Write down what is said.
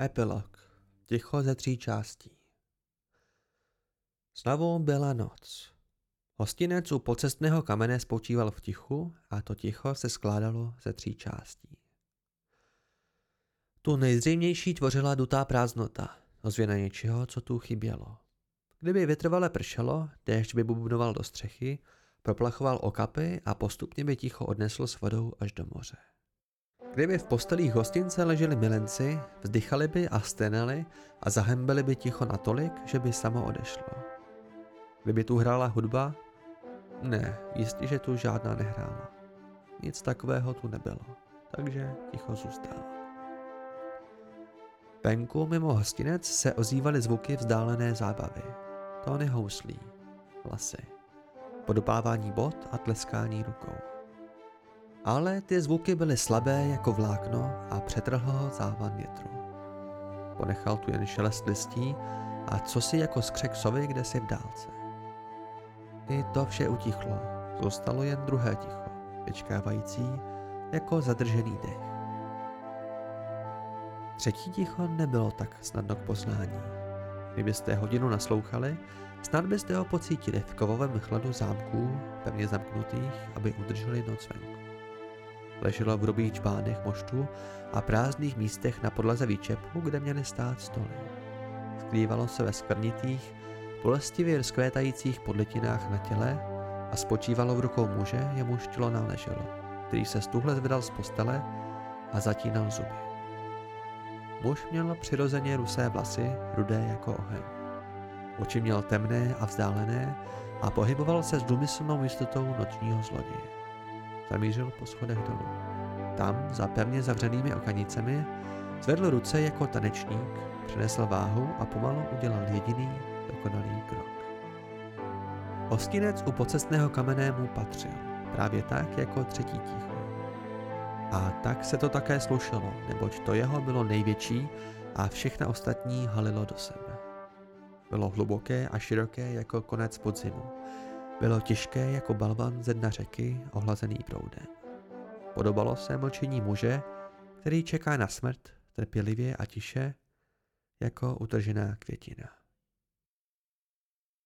Epilog. Ticho ze tří částí. Znovu byla noc. Hostinec u pocestného kamene spočíval v tichu a to ticho se skládalo ze tří částí. Tu nejzřejmější tvořila dutá prázdnota, ozvěna něčeho, co tu chybělo. Kdyby vytrvale pršelo, déšť by bubnoval do střechy, proplachoval okapy a postupně by ticho odnesl s vodou až do moře. Kdyby v postelích hostince leželi milenci, vzdychali by a stenali a zahembili by ticho natolik, že by samo odešlo. Kdyby tu hrála hudba? Ne, jistě, že tu žádná nehrála. Nic takového tu nebylo, takže ticho zůstalo. Venku mimo hostinec se ozývaly zvuky vzdálené zábavy. Tóny houslí, hlasy, podopávání bod a tleskání rukou. Ale ty zvuky byly slabé jako vlákno a přetrhl ho závan větru. Ponechal tu jen šelest listí a co si jako skřek sovy kde si v dálce. I to vše utichlo, zůstalo jen druhé ticho, vyčkávající jako zadržený dech. Třetí ticho nebylo tak snadno k poznání. Kdybyste hodinu naslouchali, snad byste ho pocítili v kovovém chladu zámků, pevně zamknutých, aby udrželi noc venku. Leželo v hrubých čbánech moštů a prázdných místech na podlaze výčepu, kde měly stát stoly. Skrývalo se ve skvrnitých, bolestivě rozkvétajících podletinách na těle a spočívalo v rukou muže, jemuž tělo náleželo, který se stuhle zvedal z postele a zatínal zuby. Muž měl přirozeně rusé vlasy, rudé jako oheň. Oči měl temné a vzdálené a pohyboval se s důmyslnou jistotou nočního zloděje zamířil po schodech dolů. Tam, za pevně zavřenými okanicemi, zvedl ruce jako tanečník, přinesl váhu a pomalu udělal jediný dokonalý krok. Hostinec u pocestného kamene mu patřil, právě tak jako třetí ticho. A tak se to také slušelo, neboť to jeho bylo největší a všechna ostatní halilo do sebe. Bylo hluboké a široké jako konec podzimu, bylo těžké jako balvan ze dna řeky ohlazený proudem. Podobalo se mlčení muže, který čeká na smrt trpělivě a tiše, jako utržená květina.